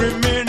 every minute.